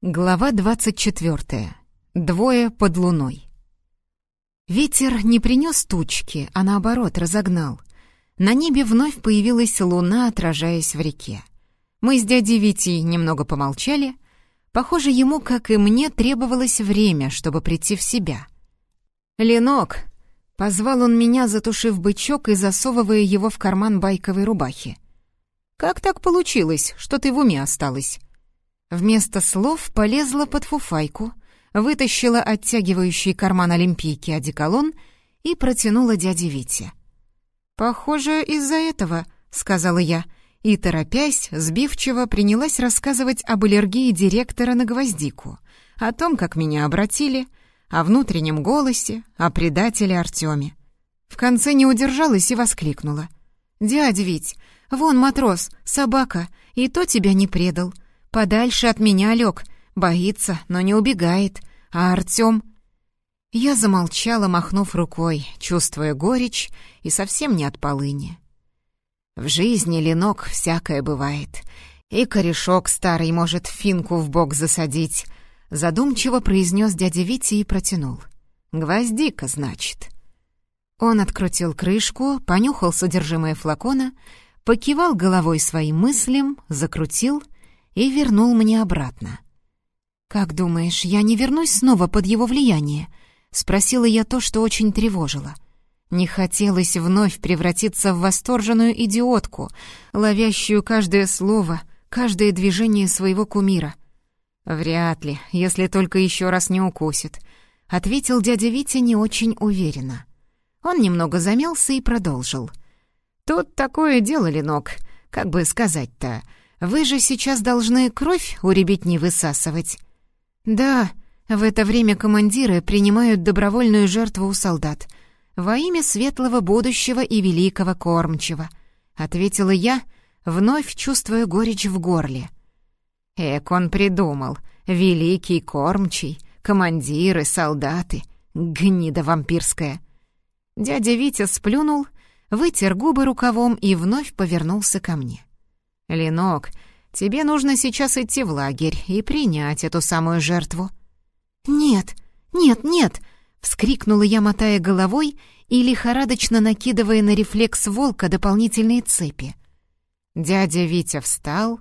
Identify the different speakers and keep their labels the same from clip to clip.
Speaker 1: Глава 24. Двое под луной. Ветер не принес тучки, а наоборот разогнал. На небе вновь появилась луна, отражаясь в реке. Мы с дядей Витей немного помолчали. Похоже, ему, как и мне, требовалось время, чтобы прийти в себя. «Ленок!» — позвал он меня, затушив бычок и засовывая его в карман байковой рубахи. «Как так получилось, что ты в уме осталась?» Вместо слов полезла под фуфайку, вытащила оттягивающий карман олимпийки одеколон и протянула дяде Вите. «Похоже, из-за этого», — сказала я, и, торопясь, сбивчиво принялась рассказывать об аллергии директора на гвоздику, о том, как меня обратили, о внутреннем голосе, о предателе Артеме. В конце не удержалась и воскликнула. «Дядя Вить, вон матрос, собака, и то тебя не предал. Подальше от меня лег, боится, но не убегает. А Артем... Я замолчала, махнув рукой, чувствуя горечь и совсем не от полыни. В жизни, Ленок, всякое бывает. И корешок старый может финку в бок засадить. Задумчиво произнес дядя Витя и протянул. «Гвоздика, значит». Он открутил крышку, понюхал содержимое флакона, покивал головой своим мыслям, закрутил — и вернул мне обратно. «Как думаешь, я не вернусь снова под его влияние?» — спросила я то, что очень тревожило. Не хотелось вновь превратиться в восторженную идиотку, ловящую каждое слово, каждое движение своего кумира. «Вряд ли, если только еще раз не укусит», — ответил дядя Витя не очень уверенно. Он немного замялся и продолжил. «Тут такое дело, Ленок, как бы сказать-то...» Вы же сейчас должны кровь у ребятни высасывать». «Да, в это время командиры принимают добровольную жертву у солдат. Во имя светлого будущего и великого кормчего», — ответила я, вновь чувствуя горечь в горле. Эк, он придумал. Великий кормчий, командиры, солдаты. Гнида вампирская. Дядя Витя сплюнул, вытер губы рукавом и вновь повернулся ко мне. «Ленок, тебе нужно сейчас идти в лагерь и принять эту самую жертву». «Нет, нет, нет!» — вскрикнула я, мотая головой и лихорадочно накидывая на рефлекс волка дополнительные цепи. Дядя Витя встал,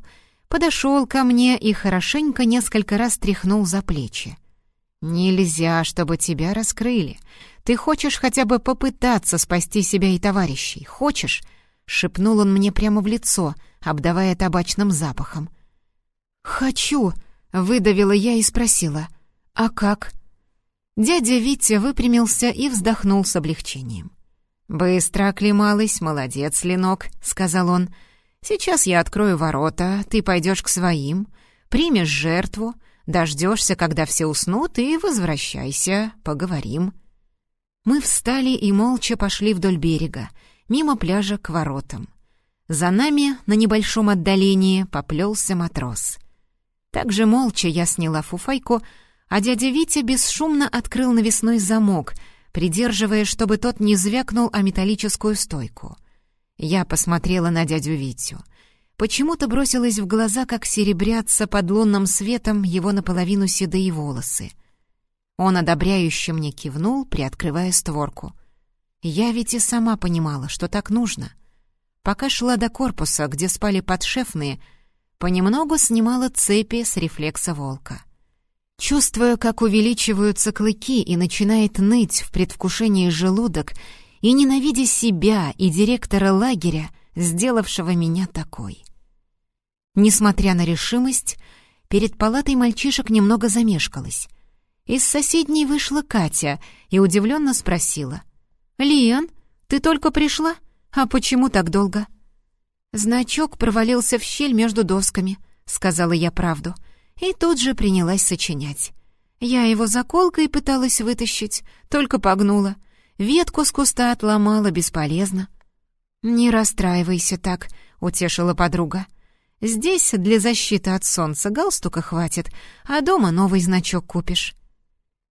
Speaker 1: подошел ко мне и хорошенько несколько раз тряхнул за плечи. «Нельзя, чтобы тебя раскрыли. Ты хочешь хотя бы попытаться спасти себя и товарищей? Хочешь?» — шепнул он мне прямо в лицо — обдавая табачным запахом. «Хочу!» — выдавила я и спросила. «А как?» Дядя Витя выпрямился и вздохнул с облегчением. «Быстро оклемалась, молодец, Ленок», — сказал он. «Сейчас я открою ворота, ты пойдешь к своим, примешь жертву, дождешься, когда все уснут, и возвращайся, поговорим». Мы встали и молча пошли вдоль берега, мимо пляжа к воротам. За нами на небольшом отдалении поплелся матрос. Также молча я сняла фуфайку, а дядя Витя бесшумно открыл навесной замок, придерживая, чтобы тот не звякнул о металлическую стойку. Я посмотрела на дядю Витю. Почему-то бросилось в глаза, как серебрятся под лунным светом его наполовину седые волосы. Он одобряюще мне кивнул, приоткрывая створку. Я ведь и сама понимала, что так нужно — Пока шла до корпуса, где спали подшефные, понемногу снимала цепи с рефлекса волка. Чувствуя, как увеличиваются клыки и начинает ныть в предвкушении желудок, и ненавидя себя и директора лагеря, сделавшего меня такой. Несмотря на решимость, перед палатой мальчишек немного замешкалась. Из соседней вышла Катя и удивленно спросила. «Лиан, ты только пришла?» «А почему так долго?» «Значок провалился в щель между досками», — сказала я правду, и тут же принялась сочинять. Я его заколкой пыталась вытащить, только погнула. Ветку с куста отломала бесполезно. «Не расстраивайся так», — утешила подруга. «Здесь для защиты от солнца галстука хватит, а дома новый значок купишь».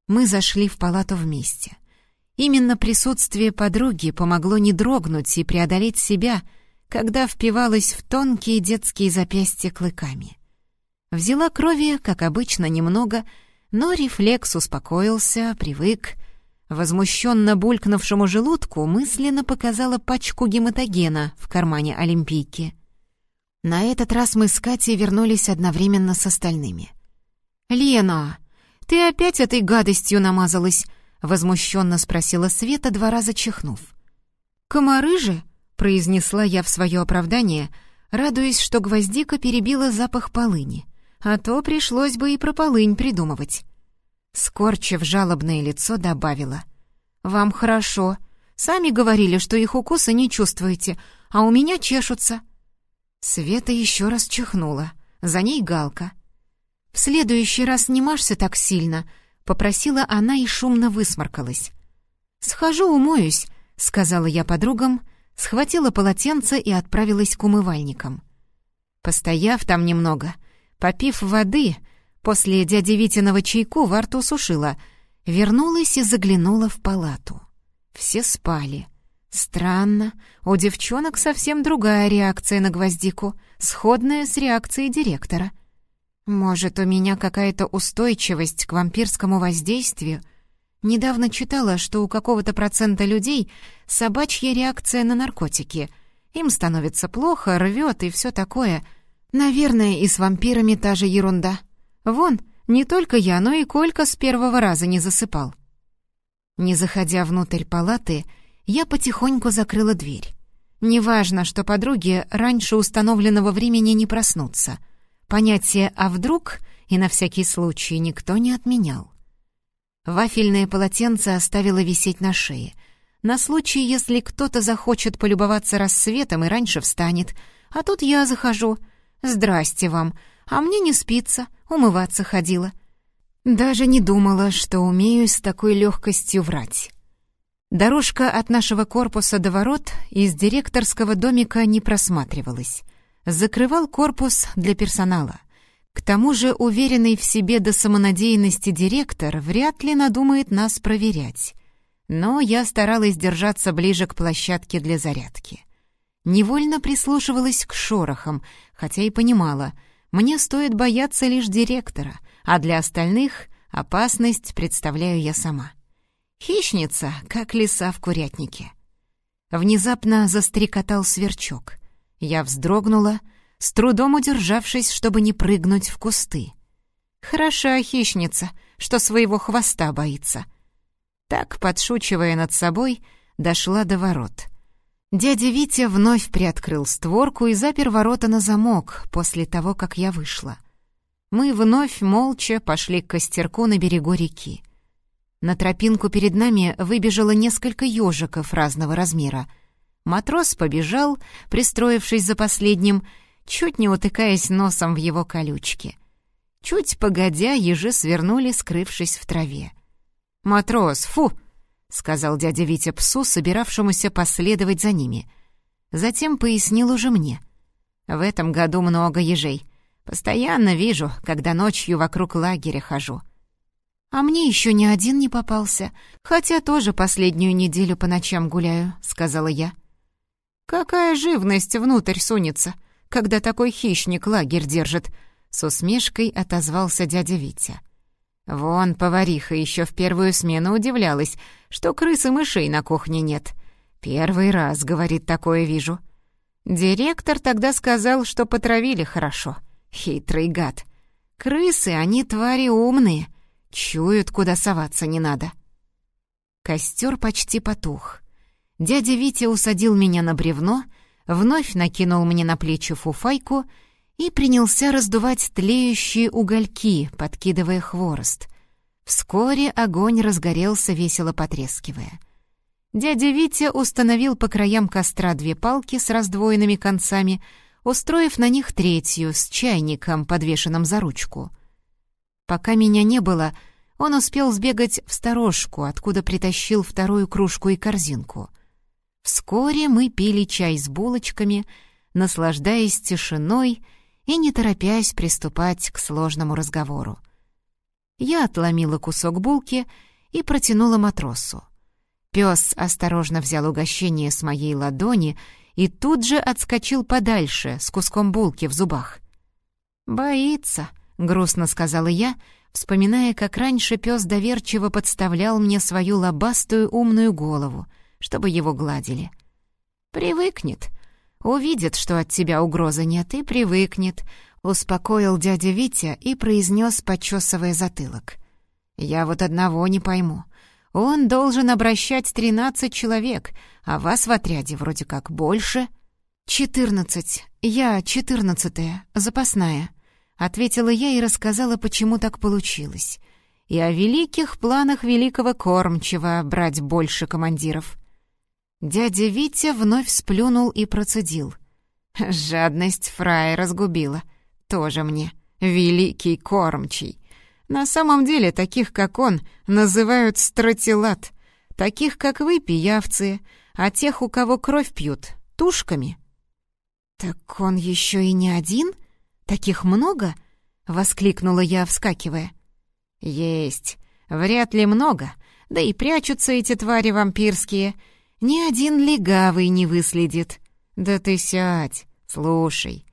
Speaker 1: Мы зашли в палату вместе. Именно присутствие подруги помогло не дрогнуть и преодолеть себя, когда впивалась в тонкие детские запястья клыками. Взяла крови, как обычно, немного, но рефлекс успокоился, привык. Возмущенно булькнувшему желудку мысленно показала пачку гематогена в кармане Олимпийки. На этот раз мы с Катей вернулись одновременно с остальными. «Лена, ты опять этой гадостью намазалась?» — возмущенно спросила Света, два раза чихнув. «Комары же?» — произнесла я в свое оправдание, радуясь, что гвоздика перебила запах полыни, а то пришлось бы и про полынь придумывать. Скорчив жалобное лицо, добавила. «Вам хорошо. Сами говорили, что их укуса не чувствуете, а у меня чешутся». Света еще раз чихнула. За ней Галка. «В следующий раз не машься так сильно», — попросила она и шумно высморкалась. «Схожу умоюсь», — сказала я подругам, схватила полотенце и отправилась к умывальникам. Постояв там немного, попив воды, После дяди Витиного чайку во рту сушила. Вернулась и заглянула в палату. Все спали. Странно, у девчонок совсем другая реакция на гвоздику, сходная с реакцией директора. Может, у меня какая-то устойчивость к вампирскому воздействию? Недавно читала, что у какого-то процента людей собачья реакция на наркотики. Им становится плохо, рвет и все такое. Наверное, и с вампирами та же ерунда. Вон, не только я, но и Колька с первого раза не засыпал. Не заходя внутрь палаты, я потихоньку закрыла дверь. Неважно, что подруги раньше установленного времени не проснутся. Понятие «а вдруг» и на всякий случай никто не отменял. Вафельное полотенце оставила висеть на шее. На случай, если кто-то захочет полюбоваться рассветом и раньше встанет. А тут я захожу. «Здрасте вам!» а мне не спится, умываться ходила. Даже не думала, что умею с такой легкостью врать. Дорожка от нашего корпуса до ворот из директорского домика не просматривалась. Закрывал корпус для персонала. К тому же уверенный в себе до самонадеянности директор вряд ли надумает нас проверять. Но я старалась держаться ближе к площадке для зарядки. Невольно прислушивалась к шорохам, хотя и понимала — мне стоит бояться лишь директора, а для остальных опасность представляю я сама. Хищница, как лиса в курятнике. Внезапно застрекотал сверчок. Я вздрогнула, с трудом удержавшись, чтобы не прыгнуть в кусты. Хороша хищница, что своего хвоста боится. Так, подшучивая над собой, дошла до ворот — Дядя Витя вновь приоткрыл створку и запер ворота на замок после того, как я вышла. Мы вновь молча пошли к костерку на берегу реки. На тропинку перед нами выбежало несколько ежиков разного размера. Матрос побежал, пристроившись за последним, чуть не утыкаясь носом в его колючки. Чуть погодя, ежи свернули, скрывшись в траве. «Матрос, фу!» — сказал дядя Витя псу, собиравшемуся последовать за ними. Затем пояснил уже мне. «В этом году много ежей. Постоянно вижу, когда ночью вокруг лагеря хожу». «А мне еще ни один не попался, хотя тоже последнюю неделю по ночам гуляю», — сказала я. «Какая живность внутрь сунется, когда такой хищник лагерь держит?» — с усмешкой отозвался дядя Витя. Вон повариха еще в первую смену удивлялась, что крыс и мышей на кухне нет. Первый раз, говорит, такое вижу. Директор тогда сказал, что потравили хорошо. Хитрый гад. Крысы, они твари умные. Чуют, куда соваться не надо. Костер почти потух. Дядя Витя усадил меня на бревно, вновь накинул мне на плечи фуфайку — и принялся раздувать тлеющие угольки, подкидывая хворост. Вскоре огонь разгорелся, весело потрескивая. Дядя Витя установил по краям костра две палки с раздвоенными концами, устроив на них третью с чайником, подвешенным за ручку. Пока меня не было, он успел сбегать в сторожку, откуда притащил вторую кружку и корзинку. Вскоре мы пили чай с булочками, наслаждаясь тишиной и не торопясь приступать к сложному разговору. Я отломила кусок булки и протянула матросу. Пес осторожно взял угощение с моей ладони и тут же отскочил подальше с куском булки в зубах. «Боится», — грустно сказала я, вспоминая, как раньше пес доверчиво подставлял мне свою лобастую умную голову, чтобы его гладили. «Привыкнет. Увидит, что от тебя угрозы нет, и привыкнет», — успокоил дядя Витя и произнес, почесывая затылок. «Я вот одного не пойму. Он должен обращать тринадцать человек, а вас в отряде вроде как больше». «Четырнадцать. Я четырнадцатая, запасная», — ответила я и рассказала, почему так получилось. И о великих планах великого кормчего брать больше командиров. Дядя Витя вновь сплюнул и процедил. «Жадность фрая разгубила. Тоже мне. Великий кормчий. На самом деле таких, как он, называют стратилат. Таких, как вы, пиявцы, а тех, у кого кровь пьют, тушками». «Так он еще и не один? Таких много?» — воскликнула я, вскакивая. «Есть. Вряд ли много. Да и прячутся эти твари вампирские. Ни один легавый не выследит. Да ты сядь, слушай.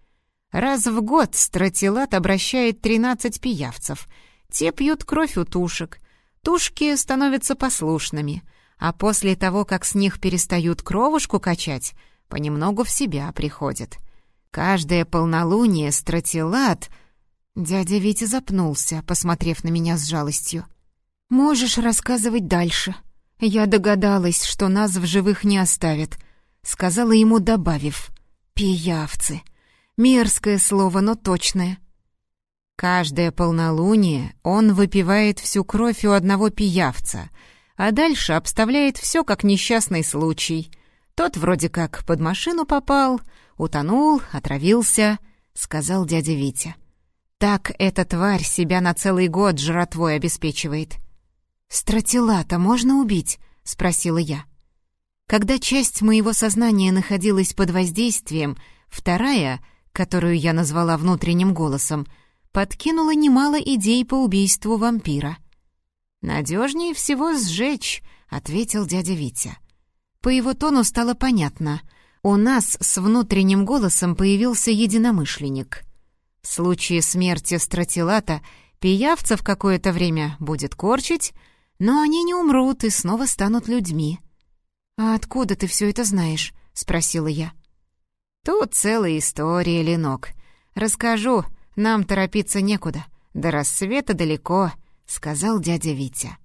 Speaker 1: Раз в год стратилат обращает тринадцать пиявцев. Те пьют кровь у тушек. Тушки становятся послушными, а после того, как с них перестают кровушку качать, понемногу в себя приходят. Каждое полнолуние стратилат... Дядя Витя запнулся, посмотрев на меня с жалостью. «Можешь рассказывать дальше. Я догадалась, что нас в живых не оставят», — сказала ему, добавив. «Пиявцы. Мерзкое слово, но точное». Каждое полнолуние он выпивает всю кровь у одного пиявца, а дальше обставляет все как несчастный случай — тот вроде как под машину попал, утонул, отравился, — сказал дядя Витя. Так эта тварь себя на целый год жратвой обеспечивает. «Стратилата можно убить?» — спросила я. Когда часть моего сознания находилась под воздействием, вторая, которую я назвала внутренним голосом, подкинула немало идей по убийству вампира. «Надежнее всего сжечь», — ответил дядя Витя. По его тону стало понятно. У нас с внутренним голосом появился единомышленник. В случае смерти стратилата пиявцев какое-то время будет корчить, но они не умрут и снова станут людьми. «А откуда ты все это знаешь?» — спросила я. «Тут целая история, Ленок. Расскажу, нам торопиться некуда. До рассвета далеко», — сказал дядя Витя.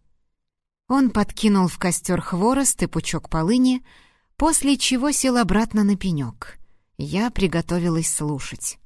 Speaker 1: Он подкинул в костер хворост и пучок полыни, после чего сел обратно на пенек. Я приготовилась слушать.